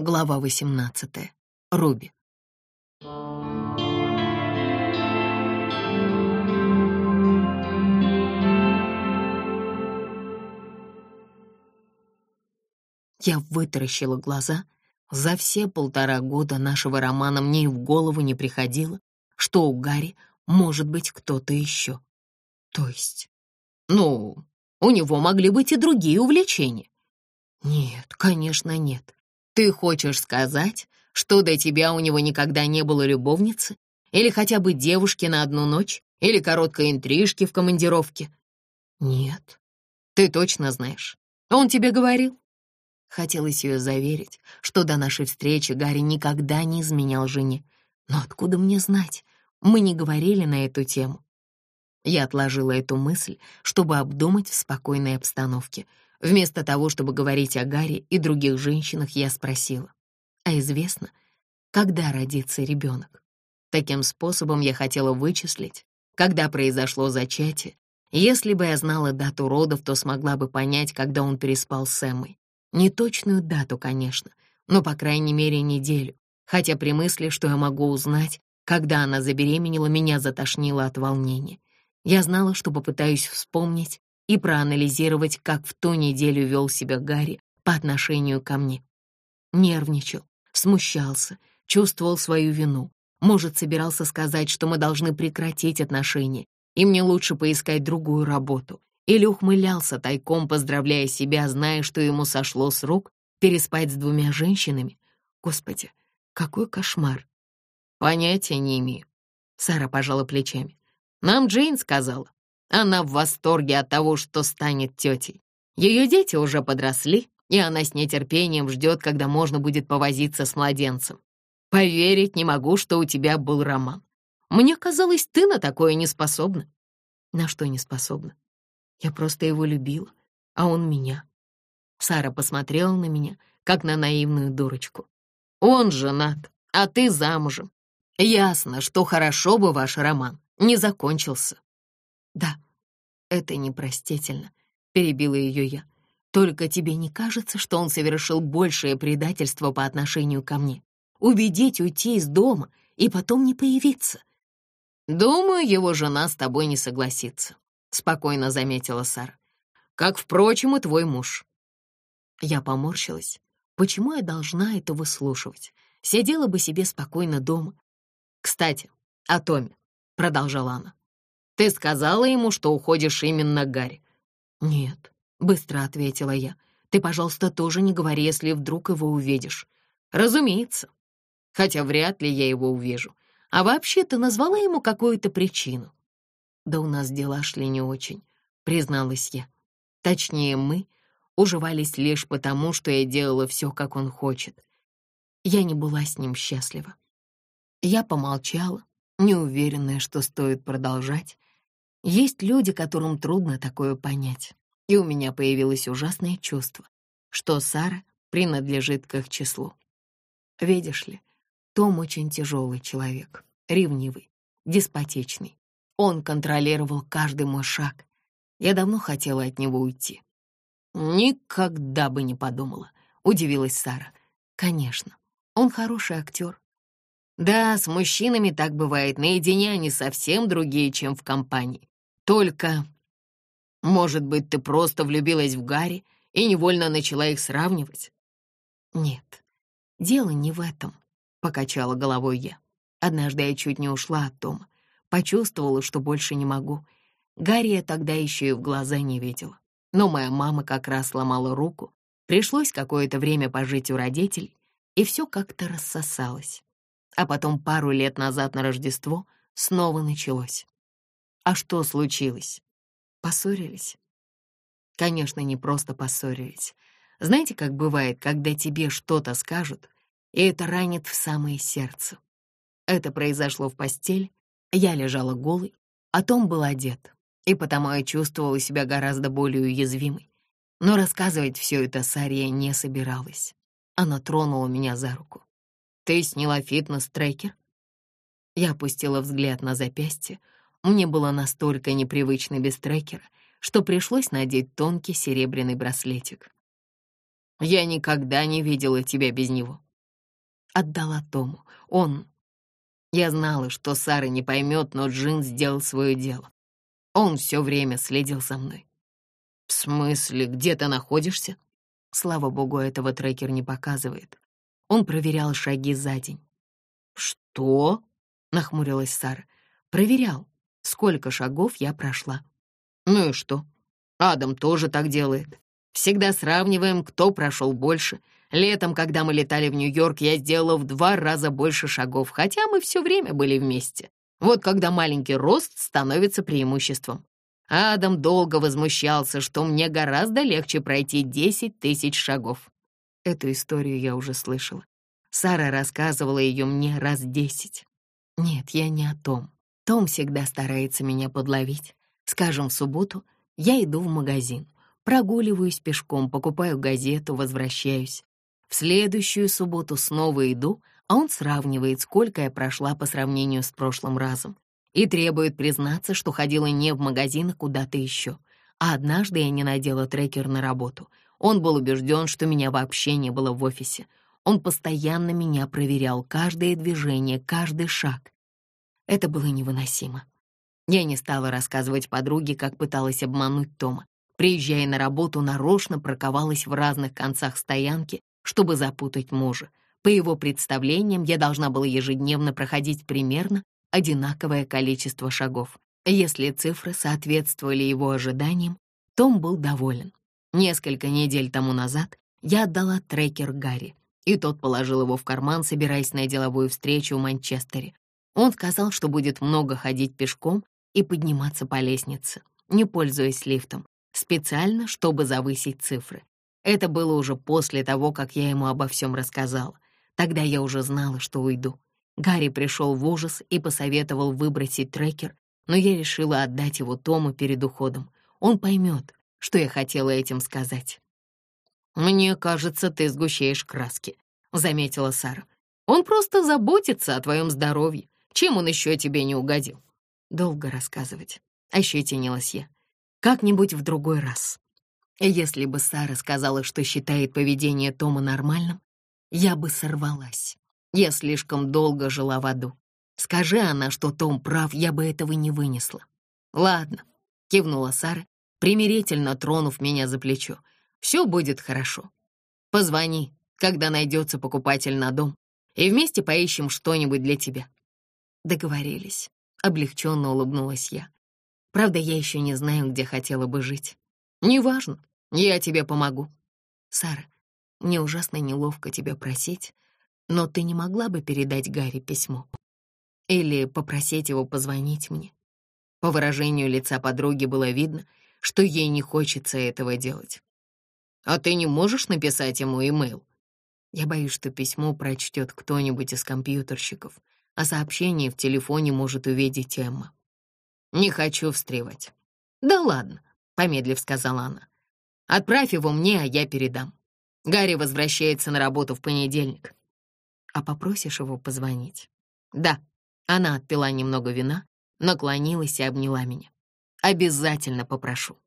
Глава 18. Руби. Я вытаращила глаза. За все полтора года нашего романа мне и в голову не приходило, что у Гарри может быть кто-то еще. То есть, ну, у него могли быть и другие увлечения. Нет, конечно, нет. Ты хочешь сказать, что до тебя у него никогда не было любовницы? Или хотя бы девушки на одну ночь? Или короткой интрижки в командировке? Нет. Ты точно знаешь. Он тебе говорил? Хотелось ее заверить, что до нашей встречи Гарри никогда не изменял жене. Но откуда мне знать? Мы не говорили на эту тему. Я отложила эту мысль, чтобы обдумать в спокойной обстановке — Вместо того, чтобы говорить о Гарри и других женщинах, я спросила, а известно, когда родится ребенок? Таким способом я хотела вычислить, когда произошло зачатие. Если бы я знала дату родов, то смогла бы понять, когда он переспал с Эммой. Не точную дату, конечно, но, по крайней мере, неделю. Хотя при мысли, что я могу узнать, когда она забеременела, меня затошнило от волнения. Я знала, что попытаюсь вспомнить, и проанализировать, как в ту неделю вел себя Гарри по отношению ко мне. Нервничал, смущался, чувствовал свою вину. Может, собирался сказать, что мы должны прекратить отношения, и мне лучше поискать другую работу. Или ухмылялся тайком, поздравляя себя, зная, что ему сошло с рук переспать с двумя женщинами. Господи, какой кошмар. Понятия не имею. Сара пожала плечами. Нам Джейн сказала. Она в восторге от того, что станет тетей. Ее дети уже подросли, и она с нетерпением ждет, когда можно будет повозиться с младенцем. Поверить не могу, что у тебя был роман. Мне казалось, ты на такое не способна. На что не способна? Я просто его любила, а он меня. Сара посмотрела на меня, как на наивную дурочку. Он женат, а ты замужем. Ясно, что хорошо бы ваш роман не закончился. «Да, это непростительно», — перебила ее я. «Только тебе не кажется, что он совершил большее предательство по отношению ко мне? Убедить уйти из дома и потом не появиться?» «Думаю, его жена с тобой не согласится», — спокойно заметила Сара. «Как, впрочем, и твой муж». Я поморщилась. Почему я должна это выслушивать? Сидела бы себе спокойно дома. «Кстати, о Томе», — продолжала она. Ты сказала ему, что уходишь именно Гарри?» «Нет», — быстро ответила я. «Ты, пожалуйста, тоже не говори, если вдруг его увидишь». «Разумеется. Хотя вряд ли я его увижу. А вообще ты назвала ему какую-то причину?» «Да у нас дела шли не очень», — призналась я. Точнее, мы уживались лишь потому, что я делала все, как он хочет. Я не была с ним счастлива. Я помолчала, неуверенная, что стоит продолжать, есть люди, которым трудно такое понять. И у меня появилось ужасное чувство, что Сара принадлежит к их числу. Видишь ли, Том очень тяжелый человек, ревнивый, деспотичный. Он контролировал каждый мой шаг. Я давно хотела от него уйти. Никогда бы не подумала, удивилась Сара. Конечно, он хороший актер. Да, с мужчинами так бывает, наедине они совсем другие, чем в компании. Только, может быть, ты просто влюбилась в Гарри и невольно начала их сравнивать? Нет, дело не в этом, — покачала головой я. Однажды я чуть не ушла от Тома, почувствовала, что больше не могу. Гарри я тогда еще и в глаза не видела. Но моя мама как раз сломала руку, пришлось какое-то время пожить у родителей, и все как-то рассосалось. А потом пару лет назад на Рождество снова началось. А что случилось? Поссорились? Конечно, не просто поссорились. Знаете, как бывает, когда тебе что-то скажут, и это ранит в самое сердце. Это произошло в постель, я лежала голой, а Том был одет, и потому я чувствовала себя гораздо более уязвимой. Но рассказывать все это Сария не собиралась. Она тронула меня за руку. «Ты сняла фитнес-трекер?» Я опустила взгляд на запястье, мне было настолько непривычно без трекера, что пришлось надеть тонкий серебряный браслетик. «Я никогда не видела тебя без него», отдала Тому. Он... Я знала, что Сара не поймет, но Джин сделал свое дело. Он все время следил за мной. «В смысле, где ты находишься?» Слава богу, этого трекер не показывает. Он проверял шаги за день. «Что?» — нахмурилась Сара. «Проверял, сколько шагов я прошла». «Ну и что? Адам тоже так делает. Всегда сравниваем, кто прошел больше. Летом, когда мы летали в Нью-Йорк, я сделала в два раза больше шагов, хотя мы все время были вместе. Вот когда маленький рост становится преимуществом. Адам долго возмущался, что мне гораздо легче пройти 10 тысяч шагов. Эту историю я уже слышала. Сара рассказывала ее мне раз десять. Нет, я не о том. Том всегда старается меня подловить. Скажем, в субботу я иду в магазин, прогуливаюсь пешком, покупаю газету, возвращаюсь. В следующую субботу снова иду, а он сравнивает, сколько я прошла по сравнению с прошлым разом, и требует признаться, что ходила не в магазин, а куда-то еще. А однажды я не надела трекер на работу. Он был убежден, что меня вообще не было в офисе. Он постоянно меня проверял, каждое движение, каждый шаг. Это было невыносимо. Я не стала рассказывать подруге, как пыталась обмануть Тома. Приезжая на работу, нарочно парковалась в разных концах стоянки, чтобы запутать мужа. По его представлениям, я должна была ежедневно проходить примерно одинаковое количество шагов. Если цифры соответствовали его ожиданиям, Том был доволен. Несколько недель тому назад я отдала трекер Гарри, и тот положил его в карман, собираясь на деловую встречу в Манчестере. Он сказал, что будет много ходить пешком и подниматься по лестнице, не пользуясь лифтом, специально, чтобы завысить цифры. Это было уже после того, как я ему обо всем рассказала. Тогда я уже знала, что уйду. Гарри пришел в ужас и посоветовал выбросить трекер, но я решила отдать его Тому перед уходом. Он поймет, что я хотела этим сказать. «Мне кажется, ты сгущаешь краски», — заметила Сара. «Он просто заботится о твоем здоровье. Чем он еще тебе не угодил?» «Долго рассказывать», — ощетинилась я. «Как-нибудь в другой раз». Если бы Сара сказала, что считает поведение Тома нормальным, я бы сорвалась. Я слишком долго жила в аду. Скажи она, что Том прав, я бы этого не вынесла. «Ладно», — кивнула Сара, примирительно тронув меня за плечо. «Все будет хорошо. Позвони, когда найдется покупатель на дом, и вместе поищем что-нибудь для тебя». Договорились. Облегченно улыбнулась я. Правда, я еще не знаю, где хотела бы жить. Неважно, я тебе помогу. Сара, мне ужасно неловко тебя просить, но ты не могла бы передать Гарри письмо? Или попросить его позвонить мне? По выражению лица подруги было видно, что ей не хочется этого делать. «А ты не можешь написать ему имейл?» Я боюсь, что письмо прочтет кто-нибудь из компьютерщиков, а сообщение в телефоне может увидеть Эмма. «Не хочу встревать». «Да ладно», — помедлив сказала она. «Отправь его мне, а я передам. Гарри возвращается на работу в понедельник. А попросишь его позвонить? Да. Она отпила немного вина, наклонилась и обняла меня. Обязательно попрошу.